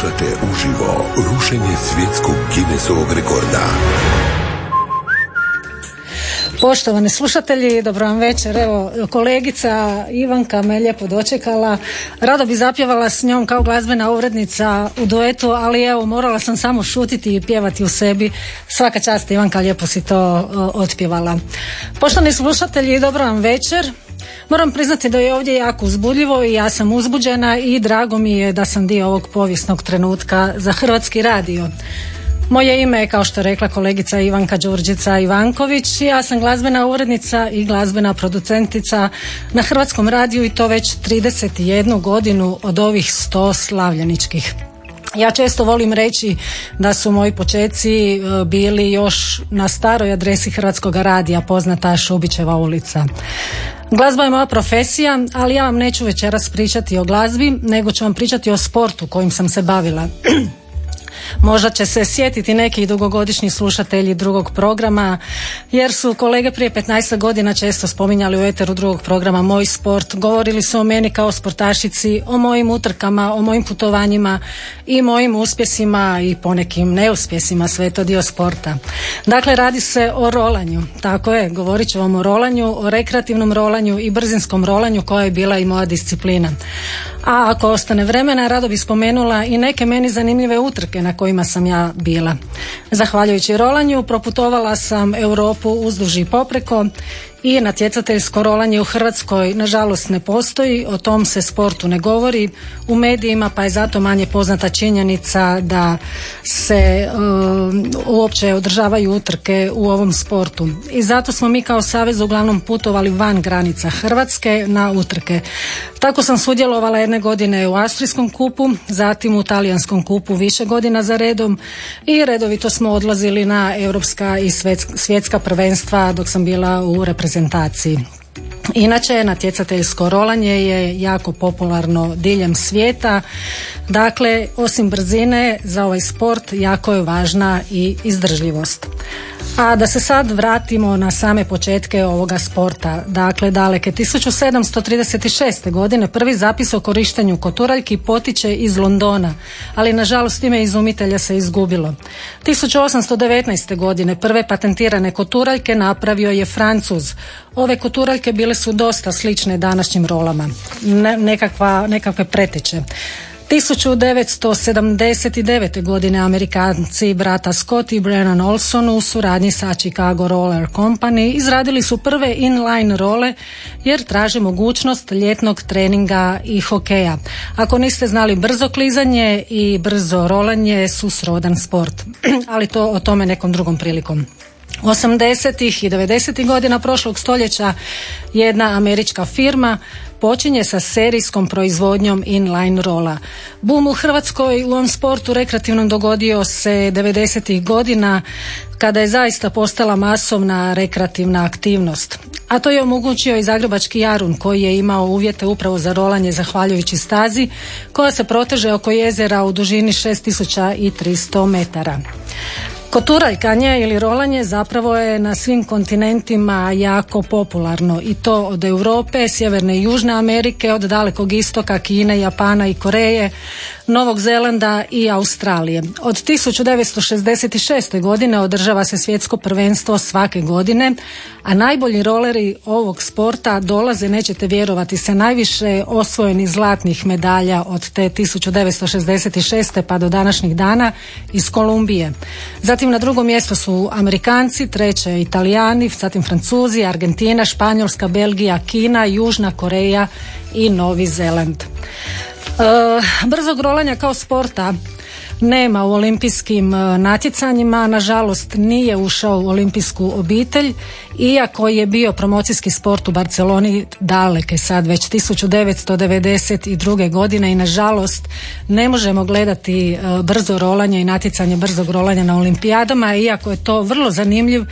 Slušate uživo rušenje svjetskog Guinnessovog rekorda. Poštovani slušatelji, dobro vam večer. Evo, kolegica Ivanka me lijepo dočekala. Rado bi zapjevala s njom kao glazbena urednica u duetu, ali evo, morala sam samo šutiti i pjevati u sebi. Svaka čast Ivanka, lijepo si to uh, otpjevala. Poštovani slušatelji, dobro vam večer. Moram priznati da je ovdje jako uzbudljivo i ja sam uzbuđena i drago mi je da sam dio ovog povijesnog trenutka za Hrvatski radio. Moje ime je, kao što je rekla kolegica Ivanka Đurđica Ivanković. Ja sam glazbena urednica i glazbena producentica na Hrvatskom radiju i to već 31 godinu od ovih 100 slavljeničkih. Ja često volim reći da su moji počeci e, bili još na staroj adresi Hrvatskog radija, poznata Šubićeva ulica. Glazba je moja profesija, ali ja vam neću večeras pričati o glazbi, nego ću vam pričati o sportu kojim sam se bavila. Možda će se sjetiti neki dugogodišnji slušatelji drugog programa, jer su kolege prije 15 godina često spominjali u eteru drugog programa Moj sport. Govorili su o meni kao sportašici, o mojim utrkama, o mojim putovanjima i mojim uspjesima i ponekim neuspjesima, sve to dio sporta. Dakle, radi se o rolanju. Tako je, govorit ću vam o rolanju, o rekreativnom rolanju i brzinskom rolanju koja je bila i moja disciplina. A ako ostane vremena, rado bi spomenula i neke meni zanimljive utrke na kojima sam ja bila. Zahvaljujući rolanju proputovala sam Europu uzduž i popreko i natjecateljsko rolanje u Hrvatskoj nažalost ne postoji, o tom se sportu ne govori u medijima pa je zato manje poznata činjenica da se um, uopće održavaju utrke u ovom sportu. I zato smo mi kao savez uglavnom putovali van granica Hrvatske na utrke. Tako sam sudjelovala jedne godine u Austrijskom kupu, zatim u Talijanskom kupu više godina za redom i redovito smo odlazili na europska i svjetska prvenstva dok sam bila u reprezentaciji. Inače, natjecateljsko rolanje je jako popularno diljem svijeta. Dakle, osim brzine, za ovaj sport jako je važna i izdržljivost. A da se sad vratimo na same početke ovoga sporta. Dakle, daleke 1736. godine prvi zapis o korištenju koturaljki potiče iz Londona, ali nažalost ime izumitelja se izgubilo. 1819. godine prve patentirane koturaljke napravio je Francuz. Ove koturaljke bile su dosta slične današnjim rolama, nekakva, nekakve preteče. 1979. godine Amerikanci brata Scott i Brennan Olson u suradnji sa Chicago Roller Company izradili su prve inline role jer traže mogućnost ljetnog treninga i hokeja. Ako niste znali brzo klizanje i brzo rolanje su srodan sport, ali to o tome nekom drugom prilikom. 80. i 90. godina prošlog stoljeća jedna američka firma počinje sa serijskom proizvodnjom inline rola. Boom u Hrvatskoj u ovom sportu rekreativnom dogodio se 90. godina kada je zaista postala masovna rekreativna aktivnost. A to je omogućio i Zagrebački Jarun koji je imao uvjete upravo za rolanje zahvaljujući stazi koja se proteže oko jezera u dužini 6300 metara. Koturaljkanje ili rolanje zapravo je na svim kontinentima jako popularno i to od Europe, Sjeverne i Južne Amerike, od dalekog istoka, Kine, Japana i Koreje, Novog Zelanda i Australije. Od 1966. godine održava se svjetsko prvenstvo svake godine, a najbolji roleri ovog sporta dolaze, nećete vjerovati, sa najviše osvojenih zlatnih medalja od te 1966. pa do današnjih dana iz Kolumbije. Zatim na drugom mjestu su Amerikanci, treće Italijani, zatim Francuzi, Argentina, Španjolska, Belgija, Kina, Južna Koreja i Novi Zeland. E, brzog rolanja kao sporta nema u olimpijskim e, natjecanjima, nažalost nije ušao u olimpijsku obitelj, iako je bio promocijski sport u Barceloni daleke sad već 1992. godine i nažalost ne možemo gledati e, brzo rolanje i natjecanje brzog rolanja na olimpijadama, iako je to vrlo zanimljiv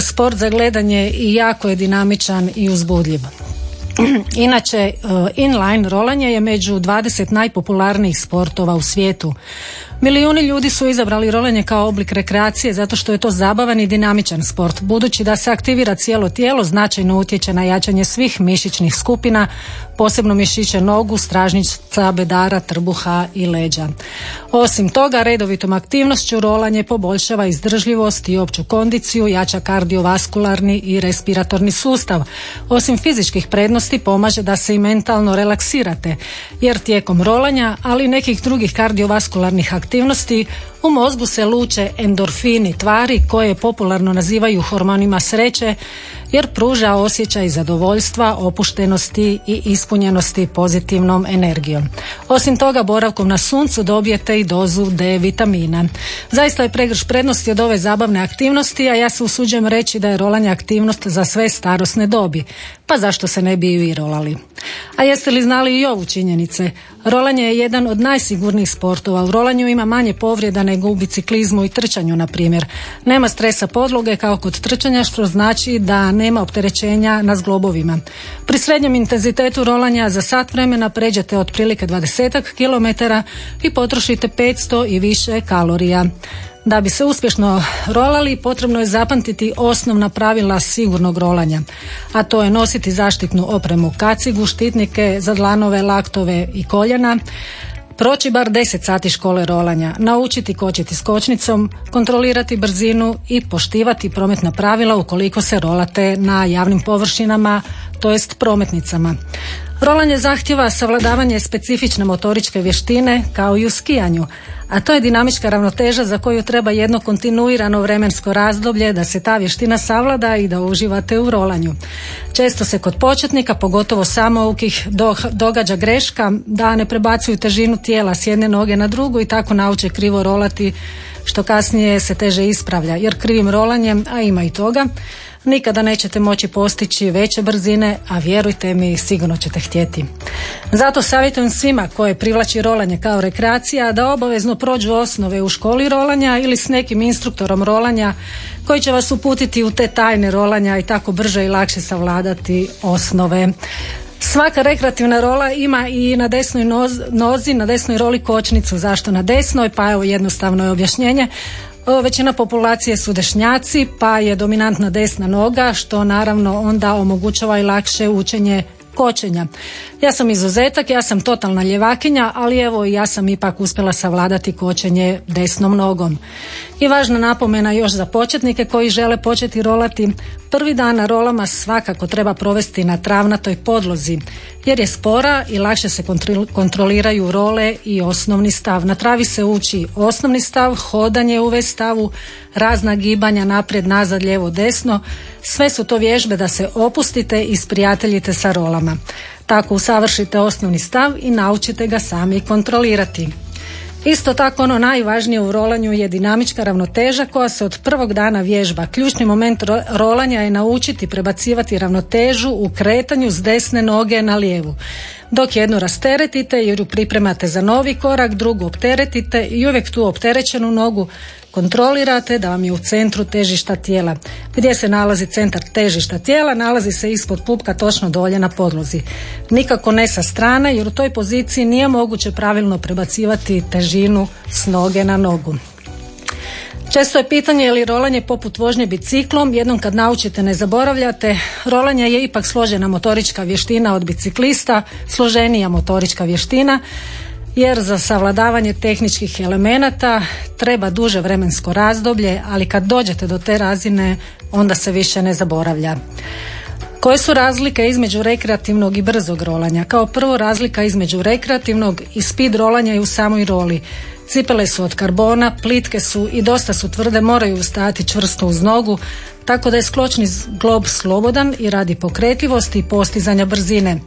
sport za gledanje i jako je dinamičan i uzbudljiv. Inače, e, inline rolanje je među 20 najpopularnijih sportova u svijetu. Milijuni ljudi su izabrali rolanje kao oblik rekreacije zato što je to zabavan i dinamičan sport. Budući da se aktivira cijelo tijelo, značajno utječe na jačanje svih mišićnih skupina, posebno mišiće nogu, stražnjica, bedara, trbuha i leđa. Osim toga, redovitom aktivnošću rolanje poboljšava izdržljivost i opću kondiciju, jača kardiovaskularni i respiratorni sustav. Osim fizičkih prednosti pomaže da se i mentalno relaksirate, jer tijekom rolanja, ali i nekih drugih kardiovaskularnih aktivnosti u mozgu se luče endorfini, tvari koje popularno nazivaju hormonima sreće, jer pruža osjećaj zadovoljstva, opuštenosti i ispunjenosti pozitivnom energijom. Osim toga, boravkom na suncu dobijete i dozu D vitamina. Zaista je pregrš prednosti od ove zabavne aktivnosti, a ja se usuđujem reći da je rolanje aktivnost za sve starosne dobi. Pa zašto se ne bi i rolali? A jeste li znali i ovu činjenice? Rolanje je jedan od najsigurnijih sportova. U rolanju ima manje povreda nego u biciklizmu i trčanju, na primjer. Nema stresa podloge kao kod trčanja, što znači da nema opterećenja na zglobovima. Pri srednjem intenzitetu rolanja za sat vremena pređete otprilike 20 km i potrošite 500 i više kalorija. Da bi se uspješno rolali potrebno je zapamtiti osnovna pravila sigurnog rolanja, a to je nositi zaštitnu opremu kacigu, štitnike za dlanove, laktove i koljena, proći bar 10 sati škole rolanja, naučiti kočiti skočnicom, kontrolirati brzinu i poštivati prometna pravila ukoliko se rolate na javnim površinama, to jest prometnicama. Rolanje zahtjeva savladavanje specifične motoričke vještine kao i u skijanju, a to je dinamička ravnoteža za koju treba jedno kontinuirano vremensko razdoblje da se ta vještina savlada i da uživate u rolanju. Često se kod početnika, pogotovo samoukih, događa greška da ne prebacuju težinu tijela s jedne noge na drugu i tako nauče krivo rolati što kasnije se teže ispravlja jer krivim rolanjem, a ima i toga, nikada nećete moći postići veće brzine, a vjerujte mi, sigurno ćete htjeti. Zato savjetujem svima koje privlači rolanje kao rekreacija da obavezno prođu osnove u školi rolanja ili s nekim instruktorom rolanja koji će vas uputiti u te tajne rolanja i tako brže i lakše savladati osnove. Svaka rekreativna rola ima i na desnoj nozi, na desnoj roli kočnicu. Zašto na desnoj? Pa evo jednostavno je objašnjenje. Većina populacije su dešnjaci pa je dominantna desna noga što naravno onda omogućava i lakše učenje kočenja. Ja sam izuzetak, ja sam totalna ljevakinja, ali evo ja sam ipak uspjela savladati kočenje desnom nogom. I važna napomena još za početnike koji žele početi rolati. Prvi dan na rolama svakako treba provesti na travnatoj podlozi, jer je spora i lakše se kontroliraju role i osnovni stav. Na travi se uči osnovni stav, hodanje u V stavu, razna gibanja naprijed, nazad, lijevo, desno. Sve su to vježbe da se opustite i sprijateljite sa rolama. Tako usavršite osnovni stav i naučite ga sami kontrolirati. Isto tako ono najvažnije u rolanju je dinamička ravnoteža koja se od prvog dana vježba. Ključni moment rolanja je naučiti prebacivati ravnotežu u kretanju s desne noge na lijevu. Dok jednu rasteretite jer ju pripremate za novi korak, drugu opteretite i uvijek tu opterećenu nogu kontrolirate da vam je u centru težišta tijela. Gdje se nalazi centar težišta tijela, nalazi se ispod pupka točno dolje na podlozi. Nikako ne sa strane jer u toj poziciji nije moguće pravilno prebacivati težinu s noge na nogu. Često je pitanje je li rolanje poput vožnje biciklom, jednom kad naučite ne zaboravljate, rolanje je ipak složena motorička vještina od biciklista, složenija motorička vještina, jer za savladavanje tehničkih elemenata treba duže vremensko razdoblje, ali kad dođete do te razine onda se više ne zaboravlja. Koje su razlike između rekreativnog i brzog rolanja? Kao prvo razlika između rekreativnog i speed rolanja je u samoj roli. Cipele su od karbona, plitke su i dosta su tvrde, moraju stati čvrsto uz nogu, tako da je skločni glob slobodan i radi pokretljivosti i postizanja brzine.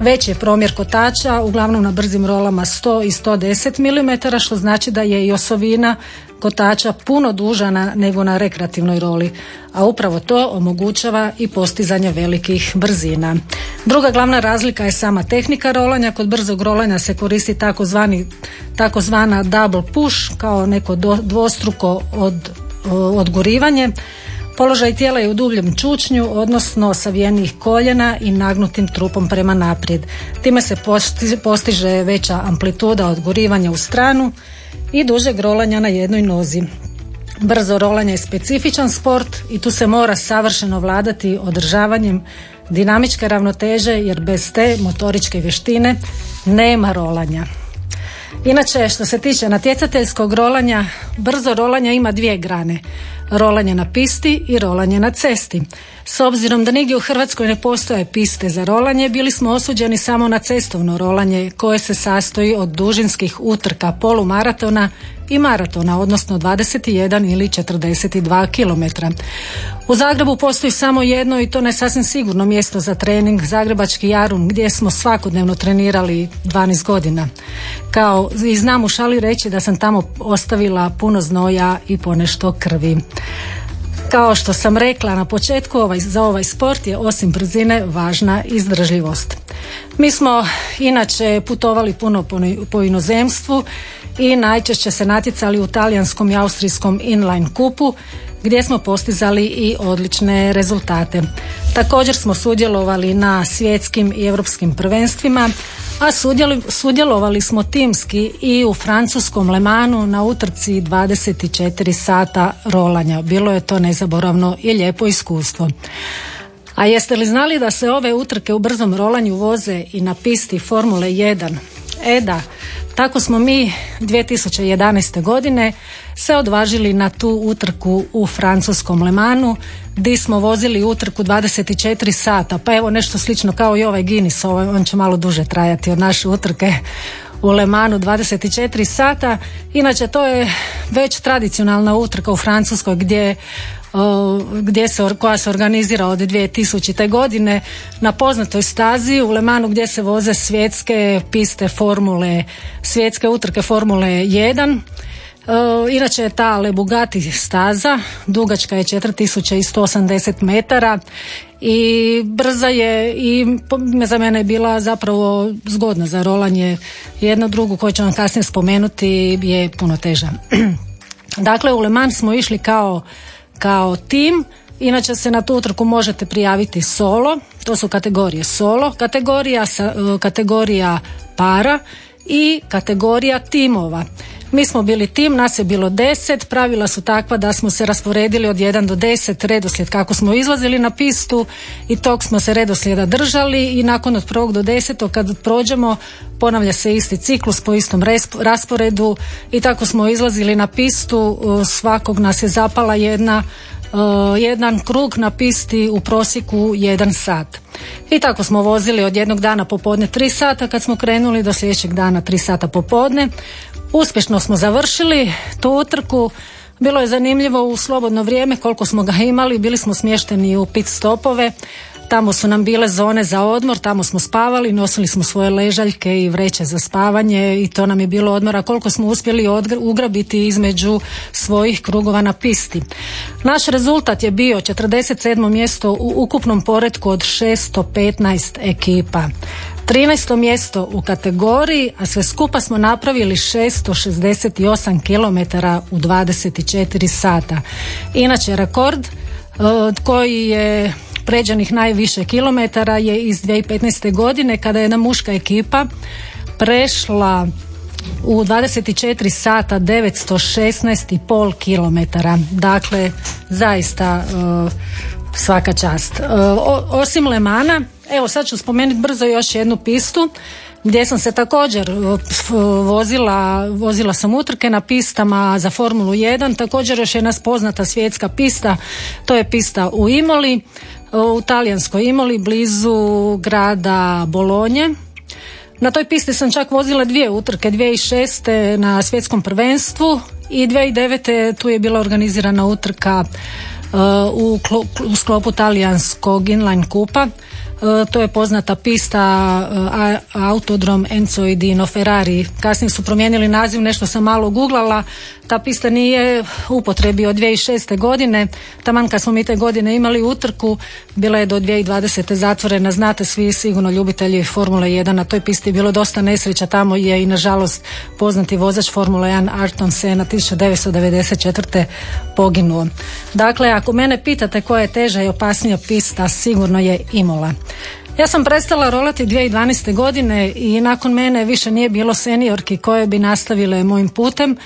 Veći je promjer kotača, uglavnom na brzim rolama 100 i 110 mm, što znači da je i osovina kotača puno dužana nego na rekreativnoj roli, a upravo to omogućava i postizanje velikih brzina. Druga glavna razlika je sama tehnika rolanja. Kod brzog rolanja se koristi takozvani takozvana double push kao neko dvostruko od, odgurivanje. Položaj tijela je u dubljem čučnju, odnosno savijenih koljena i nagnutim trupom prema naprijed. Time se postiže veća amplituda odgurivanja u stranu i dužeg rolanja na jednoj nozi. Brzo rolanje je specifičan sport i tu se mora savršeno vladati održavanjem dinamičke ravnoteže jer bez te motoričke vještine nema rolanja. Inače, što se tiče natjecateljskog rolanja, brzo rolanje ima dvije grane. Rolanje na pisti i rolanje na cesti. S obzirom da nigdje u Hrvatskoj ne postoje piste za rolanje, bili smo osuđeni samo na cestovno rolanje koje se sastoji od dužinskih utrka polumaratona i maratona, odnosno 21 ili 42 km. U Zagrebu postoji samo jedno i to ne sasvim sigurno mjesto za trening, Zagrebački Jarun, gdje smo svakodnevno trenirali 12 godina. Kao i znam u šali reći da sam tamo ostavila puno znoja i ponešto krvi. Kao što sam rekla na početku, ovaj, za ovaj sport je osim brzine važna izdržljivost. Mi smo inače putovali puno po, po inozemstvu i najčešće se natjecali u talijanskom i austrijskom inline kupu gdje smo postizali i odlične rezultate. Također smo sudjelovali na svjetskim i europskim prvenstvima, a sudjelovali smo timski i u francuskom Lemanu na utrci 24 sata rolanja. Bilo je to nezaboravno i lijepo iskustvo. A jeste li znali da se ove utrke u brzom rolanju voze i na pisti Formule 1? E da, tako smo mi 2011. godine se odvažili na tu utrku u francuskom Lemanu gdje smo vozili utrku 24 sata. Pa evo nešto slično kao i ovaj Guinness, ovaj, on će malo duže trajati od naše utrke u Lemanu 24 sata. Inače to je već tradicionalna utrka u Francuskoj gdje gdje se, koja se organizira od 2000. godine na poznatoj stazi u Lemanu gdje se voze svjetske piste formule, svjetske utrke formule 1. Inače je ta Le Bugatti staza, dugačka je 4180 metara i brza je i za mene je bila zapravo zgodna za rolanje. Jedno drugu koju ću vam kasnije spomenuti je puno teža. dakle, u Le Mans smo išli kao kao tim. Inače se na tu utrku možete prijaviti solo, to su kategorije solo, kategorija, e, kategorija para i kategorija timova. Mi smo bili tim, nas je bilo deset, pravila su takva da smo se rasporedili od 1 do 10 redoslijed kako smo izlazili na pistu i tog smo se redoslijeda držali i nakon od prvog do desetog kad prođemo ponavlja se isti ciklus po istom rasporedu i tako smo izlazili na pistu, svakog nas je zapala jedna jedan krug na pisti u prosjeku jedan sat. I tako smo vozili od jednog dana popodne tri sata kad smo krenuli do sljedećeg dana tri sata popodne. Uspješno smo završili tu utrku. Bilo je zanimljivo u slobodno vrijeme koliko smo ga imali. Bili smo smješteni u pit stopove. Tamo su nam bile zone za odmor, tamo smo spavali, nosili smo svoje ležaljke i vreće za spavanje i to nam je bilo odmora koliko smo uspjeli ugrabiti između svojih krugova na pisti. Naš rezultat je bio 47. mjesto u ukupnom poredku od 615 ekipa. 13. mjesto u kategoriji, a sve skupa smo napravili 668 km u 24 sata. Inače, rekord e, koji je pređenih najviše kilometara je iz 2015. godine kada je jedna muška ekipa prešla u 24 sata 916,5 km. Dakle, zaista e, svaka čast. E, osim Lemana, evo sad ću spomenuti brzo još jednu pistu gdje sam se također vozila, vozila sam utrke na pistama za Formulu 1, također još jedna poznata svjetska pista, to je pista u Imoli, u talijanskoj Imoli, blizu grada Bolonje. Na toj pisti sam čak vozila dvije utrke, 2006. na svjetskom prvenstvu i 2009. tu je bila organizirana utrka u, u sklopu talijanskog inline kupa E, to je poznata pista e, Autodrom Enzo i Dino Ferrari. Kasnije su promijenili naziv, nešto sam malo googlala. Ta pista nije upotrebi od 2006. godine. Taman kad smo mi te godine imali utrku, bila je do 2020. zatvorena. Znate svi sigurno ljubitelji Formule 1 na toj pisti je bilo dosta nesreća. Tamo je i nažalost poznati vozač Formule 1 Arton Senna 1994. poginuo. Dakle, ako mene pitate koja je teža i opasnija pista, sigurno je Imola. Ja sam prestala rolati 2012. godine i nakon mene više nije bilo seniorki koje bi nastavile mojim putem,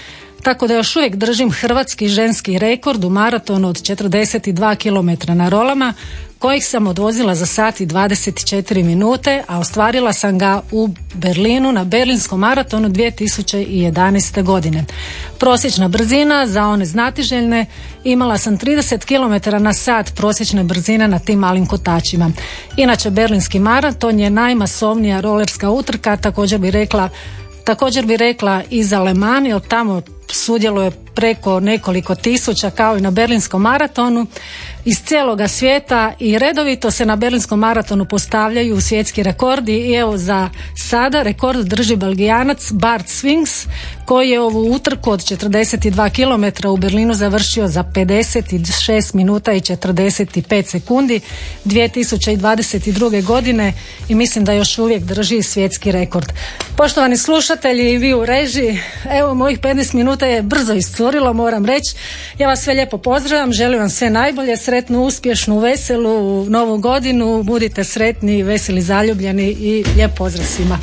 tako da još uvijek držim hrvatski ženski rekord u maratonu od 42 km na rolama kojih sam odvozila za sat i 24 minute, a ostvarila sam ga u Berlinu na Berlinskom maratonu 2011. godine. Prosječna brzina za one znatiželjne imala sam 30 km na sat prosječne brzine na tim malim kotačima. Inače Berlinski maraton je najmasovnija rolerska utrka, također bi rekla Također bi rekla i za Le Mans, jer tamo sudjeluje preko nekoliko tisuća kao i na Berlinskom maratonu iz cijeloga svijeta i redovito se na Berlinskom maratonu postavljaju svjetski rekordi i evo za sada rekord drži belgijanac Bart Swings koji je ovu utrku od 42 km u Berlinu završio za 56 minuta i 45 sekundi 2022. godine i mislim da još uvijek drži svjetski rekord. Poštovani slušatelji i vi u režiji, evo mojih 15 minuta je brzo iscurilo, moram reći. Ja vas sve lijepo pozdravljam, želim vam sve najbolje, sretnu, uspješnu, veselu novu godinu, budite sretni, veseli, zaljubljeni i lijep pozdrav svima.